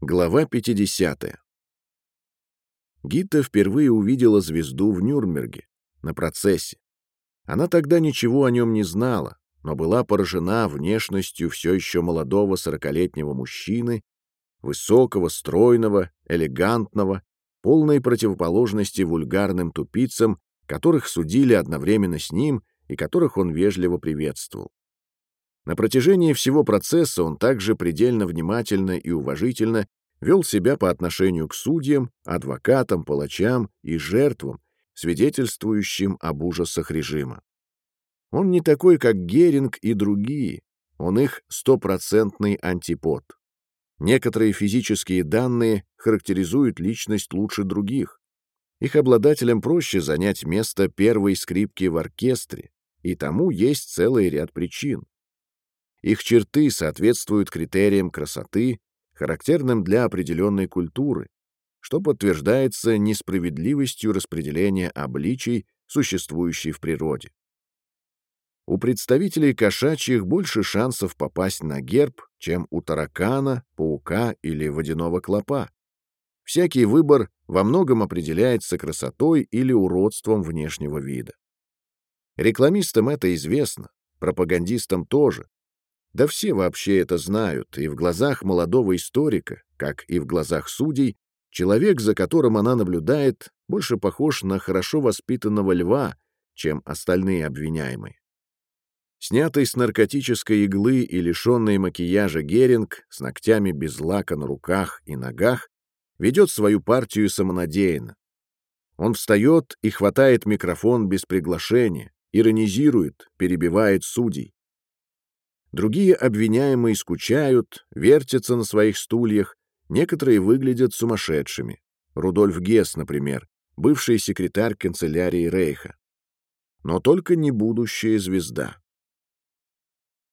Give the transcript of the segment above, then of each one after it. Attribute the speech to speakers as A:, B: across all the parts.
A: Глава 50. Гита впервые увидела звезду в Нюрнберге, на процессе. Она тогда ничего о нем не знала, но была поражена внешностью все еще молодого сорокалетнего мужчины, высокого, стройного, элегантного, полной противоположности вульгарным тупицам, которых судили одновременно с ним и которых он вежливо приветствовал. На протяжении всего процесса он также предельно внимательно и уважительно вел себя по отношению к судьям, адвокатам, палачам и жертвам, свидетельствующим об ужасах режима. Он не такой, как Геринг и другие, он их стопроцентный антипод. Некоторые физические данные характеризуют личность лучше других. Их обладателям проще занять место первой скрипки в оркестре, и тому есть целый ряд причин. Их черты соответствуют критериям красоты, характерным для определенной культуры, что подтверждается несправедливостью распределения обличий, существующей в природе. У представителей кошачьих больше шансов попасть на герб, чем у таракана, паука или водяного клопа. Всякий выбор во многом определяется красотой или уродством внешнего вида. Рекламистам это известно, пропагандистам тоже, да все вообще это знают, и в глазах молодого историка, как и в глазах судей, человек, за которым она наблюдает, больше похож на хорошо воспитанного льва, чем остальные обвиняемые. Снятый с наркотической иглы и лишенный макияжа Геринг с ногтями без лака на руках и ногах ведет свою партию самонадеянно. Он встает и хватает микрофон без приглашения, иронизирует, перебивает судей. Другие обвиняемые скучают, вертятся на своих стульях, некоторые выглядят сумасшедшими. Рудольф Гесс, например, бывший секретарь канцелярии Рейха. Но только не будущая звезда.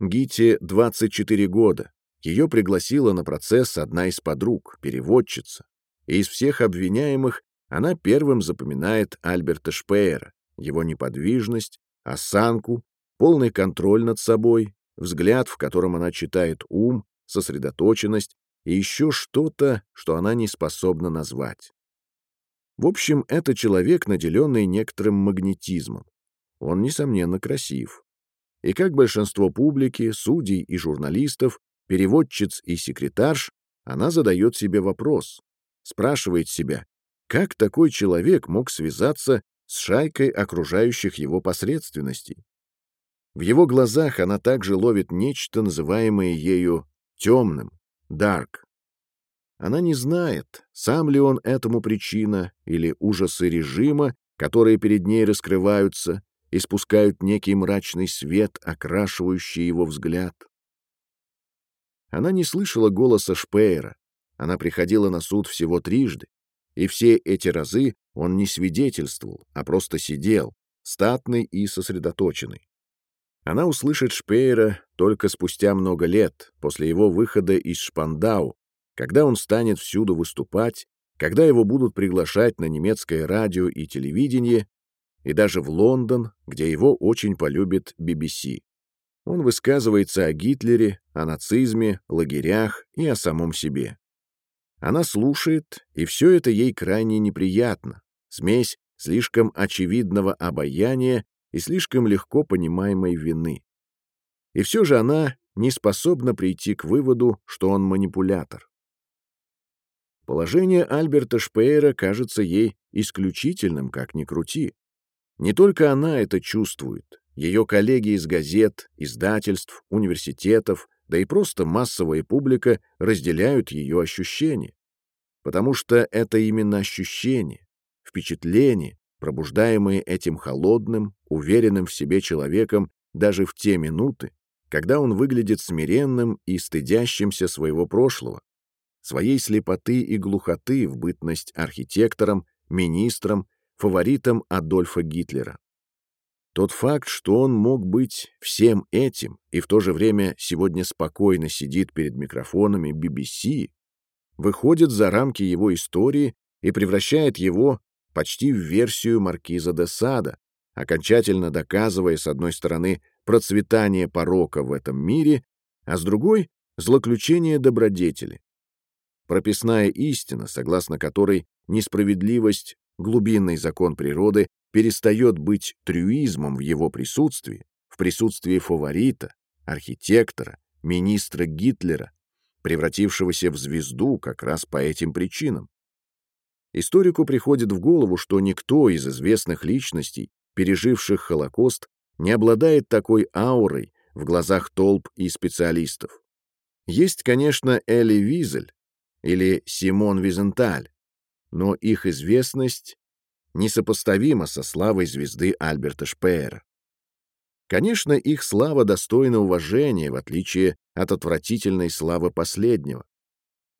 A: Гите 24 года. Ее пригласила на процесс одна из подруг, переводчица. И из всех обвиняемых она первым запоминает Альберта Шпеера, его неподвижность, осанку, полный контроль над собой, взгляд, в котором она читает ум, сосредоточенность и еще что-то, что она не способна назвать. В общем, это человек, наделенный некоторым магнетизмом. Он, несомненно, красив. И как большинство публики, судей и журналистов, переводчиц и секретарш, она задает себе вопрос, спрашивает себя, как такой человек мог связаться с шайкой окружающих его посредственностей? В его глазах она также ловит нечто, называемое ею темным, дарк. Она не знает, сам ли он этому причина, или ужасы режима, которые перед ней раскрываются, и спускают некий мрачный свет, окрашивающий его взгляд. Она не слышала голоса Шпеера. Она приходила на суд всего трижды, и все эти разы он не свидетельствовал, а просто сидел, статный и сосредоточенный. Она услышит Шпеера только спустя много лет, после его выхода из Шпандау, когда он станет всюду выступать, когда его будут приглашать на немецкое радио и телевидение, и даже в Лондон, где его очень полюбит BBC. Он высказывается о Гитлере, о нацизме, лагерях и о самом себе. Она слушает, и все это ей крайне неприятно. Смесь слишком очевидного обаяния и слишком легко понимаемой вины. И все же она не способна прийти к выводу, что он манипулятор. Положение Альберта Шпеера кажется ей исключительным, как ни крути. Не только она это чувствует. Ее коллеги из газет, издательств, университетов, да и просто массовая публика разделяют ее ощущения. Потому что это именно ощущение, впечатление, пробуждаемые этим холодным, уверенным в себе человеком даже в те минуты, когда он выглядит смиренным и стыдящимся своего прошлого, своей слепоты и глухоты в бытность архитектором, министром, фаворитом Адольфа Гитлера. Тот факт, что он мог быть всем этим и в то же время сегодня спокойно сидит перед микрофонами BBC, выходит за рамки его истории и превращает его почти в версию маркиза де Сада, окончательно доказывая, с одной стороны, процветание порока в этом мире, а с другой — злоключение добродетели. прописная истина, согласно которой несправедливость, глубинный закон природы, перестает быть трюизмом в его присутствии, в присутствии фаворита, архитектора, министра Гитлера, превратившегося в звезду как раз по этим причинам. Историку приходит в голову, что никто из известных личностей, переживших Холокост, не обладает такой аурой в глазах толп и специалистов. Есть, конечно, Эли Визель или Симон Визенталь, но их известность несопоставима со славой звезды Альберта Шпеера. Конечно, их слава достойна уважения, в отличие от отвратительной славы последнего.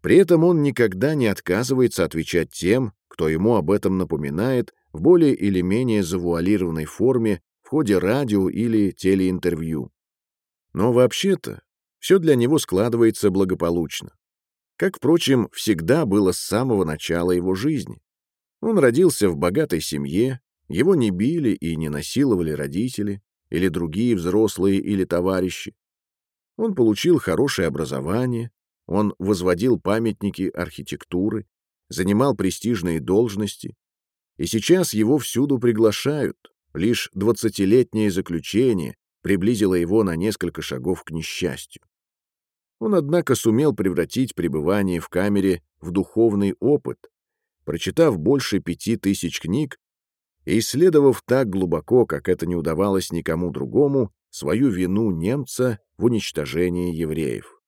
A: При этом он никогда не отказывается отвечать тем, кто ему об этом напоминает в более или менее завуалированной форме в ходе радио или телеинтервью. Но вообще-то все для него складывается благополучно. Как, впрочем, всегда было с самого начала его жизни. Он родился в богатой семье, его не били и не насиловали родители или другие взрослые или товарищи. Он получил хорошее образование, он возводил памятники архитектуры, занимал престижные должности, и сейчас его всюду приглашают. Лишь двадцатилетнее заключение приблизило его на несколько шагов к несчастью. Он, однако, сумел превратить пребывание в камере в духовный опыт, прочитав больше пяти тысяч книг и исследовав так глубоко, как это не удавалось никому другому, свою вину немца в уничтожении евреев.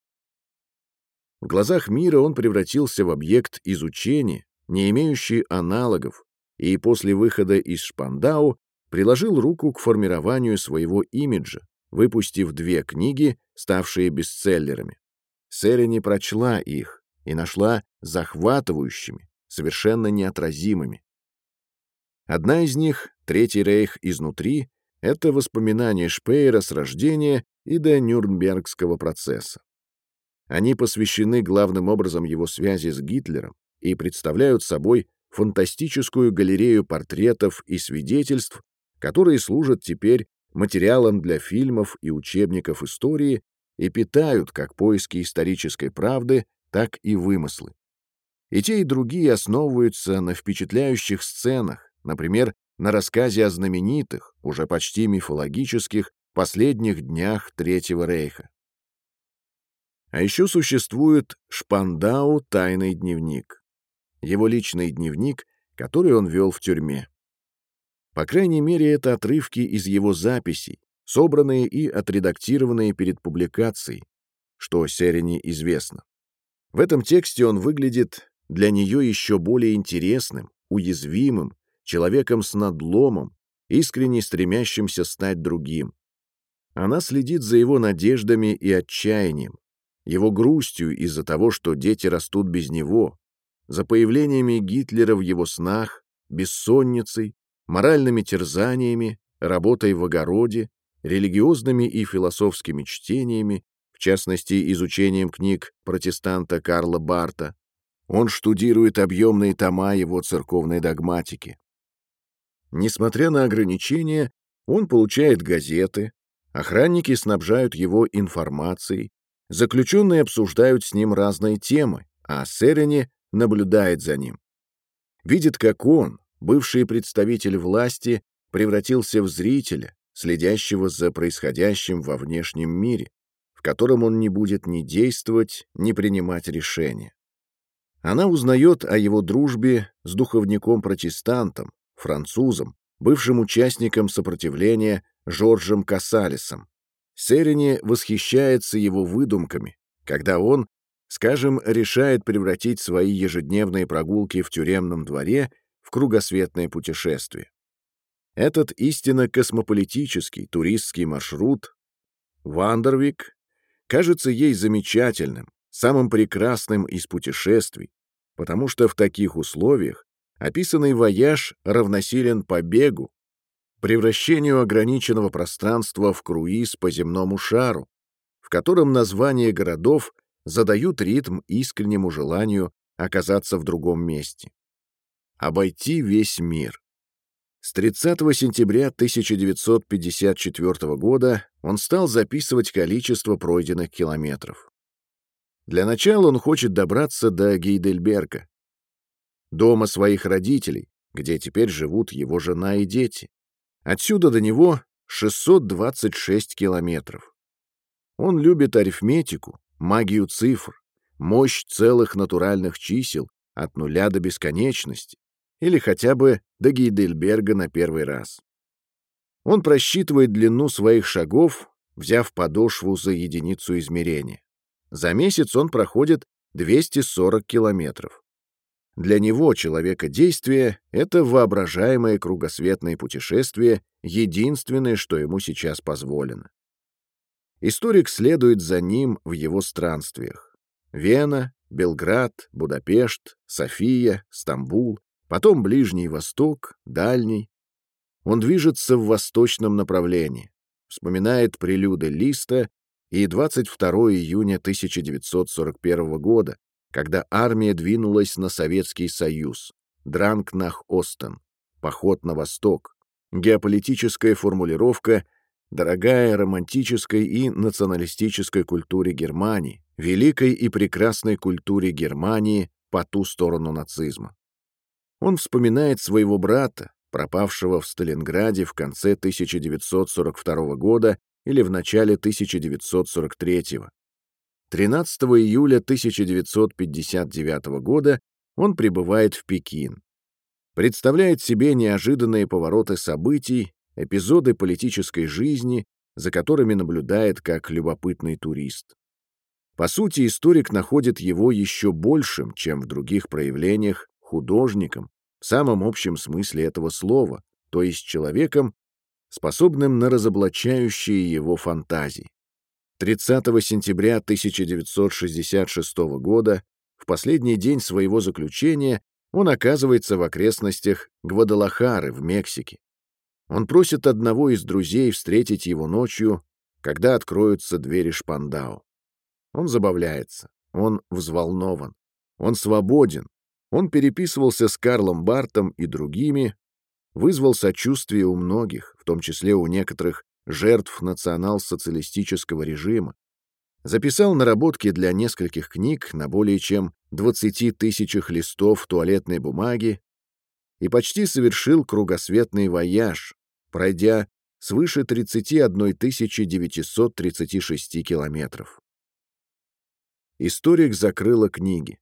A: В глазах мира он превратился в объект изучения, не имеющий аналогов, и после выхода из Шпандау приложил руку к формированию своего имиджа, выпустив две книги, ставшие бестселлерами. Сэри не прочла их и нашла захватывающими, совершенно неотразимыми. Одна из них, Третий рейх изнутри, это воспоминания Шпейера с рождения и до Нюрнбергского процесса. Они посвящены главным образом его связи с Гитлером и представляют собой фантастическую галерею портретов и свидетельств, которые служат теперь материалом для фильмов и учебников истории и питают как поиски исторической правды, так и вымыслы. И те, и другие основываются на впечатляющих сценах, например, на рассказе о знаменитых, уже почти мифологических, последних днях Третьего Рейха. А еще существует Шпандау «Тайный дневник», его личный дневник, который он вел в тюрьме. По крайней мере, это отрывки из его записей, собранные и отредактированные перед публикацией, что Серени известно. В этом тексте он выглядит для нее еще более интересным, уязвимым, человеком с надломом, искренне стремящимся стать другим. Она следит за его надеждами и отчаянием, его грустью из-за того, что дети растут без него, за появлениями Гитлера в его снах, бессонницей, моральными терзаниями, работой в огороде, религиозными и философскими чтениями, в частности, изучением книг протестанта Карла Барта. Он штудирует объемные тома его церковной догматики. Несмотря на ограничения, он получает газеты, охранники снабжают его информацией, заключенные обсуждают с ним разные темы, а Серени наблюдает за ним. Видит, как он, бывший представитель власти, превратился в зрителя, следящего за происходящим во внешнем мире, в котором он не будет ни действовать, ни принимать решения. Она узнает о его дружбе с духовником-протестантом, французом, бывшим участником сопротивления Жоржем Кассалисом. Серени восхищается его выдумками, когда он скажем, решает превратить свои ежедневные прогулки в тюремном дворе в кругосветное путешествие. Этот истинно космополитический туристский маршрут Вандервик кажется ей замечательным, самым прекрасным из путешествий, потому что в таких условиях описанный вояж равносилен побегу, превращению ограниченного пространства в круиз по земному шару, в котором названия городов задают ритм искреннему желанию оказаться в другом месте. Обойти весь мир. С 30 сентября 1954 года он стал записывать количество пройденных километров. Для начала он хочет добраться до Гейдельберга, дома своих родителей, где теперь живут его жена и дети. Отсюда до него 626 километров. Он любит арифметику, магию цифр, мощь целых натуральных чисел от нуля до бесконечности или хотя бы до Гейдельберга на первый раз. Он просчитывает длину своих шагов, взяв подошву за единицу измерения. За месяц он проходит 240 километров. Для него, человека действия, это воображаемое кругосветное путешествие единственное, что ему сейчас позволено. Историк следует за ним в его странствиях. Вена, Белград, Будапешт, София, Стамбул, потом Ближний Восток, Дальний. Он движется в восточном направлении, вспоминает прелюды Листа и 22 июня 1941 года, когда армия двинулась на Советский Союз, Дранг-нах-Остен, поход на восток, геополитическая формулировка, дорогая романтической и националистической культуре Германии, великой и прекрасной культуре Германии по ту сторону нацизма. Он вспоминает своего брата, пропавшего в Сталинграде в конце 1942 года или в начале 1943. 13 июля 1959 года он прибывает в Пекин. Представляет себе неожиданные повороты событий, эпизоды политической жизни, за которыми наблюдает как любопытный турист. По сути, историк находит его еще большим, чем в других проявлениях, художником, в самом общем смысле этого слова, то есть человеком, способным на разоблачающие его фантазии. 30 сентября 1966 года, в последний день своего заключения, он оказывается в окрестностях Гвадалахары в Мексике. Он просит одного из друзей встретить его ночью, когда откроются двери Шпандау. Он забавляется, он взволнован, он свободен, он переписывался с Карлом Бартом и другими, вызвал сочувствие у многих, в том числе у некоторых жертв национал-социалистического режима, записал наработки для нескольких книг на более чем 20 тысячах листов туалетной бумаги и почти совершил кругосветный вояж, пройдя свыше 31 936 километров. Историк закрыла книги.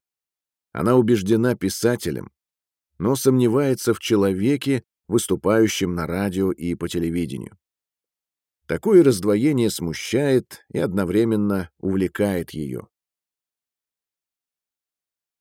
A: Она убеждена писателем, но сомневается в человеке, выступающем на радио и по телевидению. Такое раздвоение смущает и одновременно увлекает ее.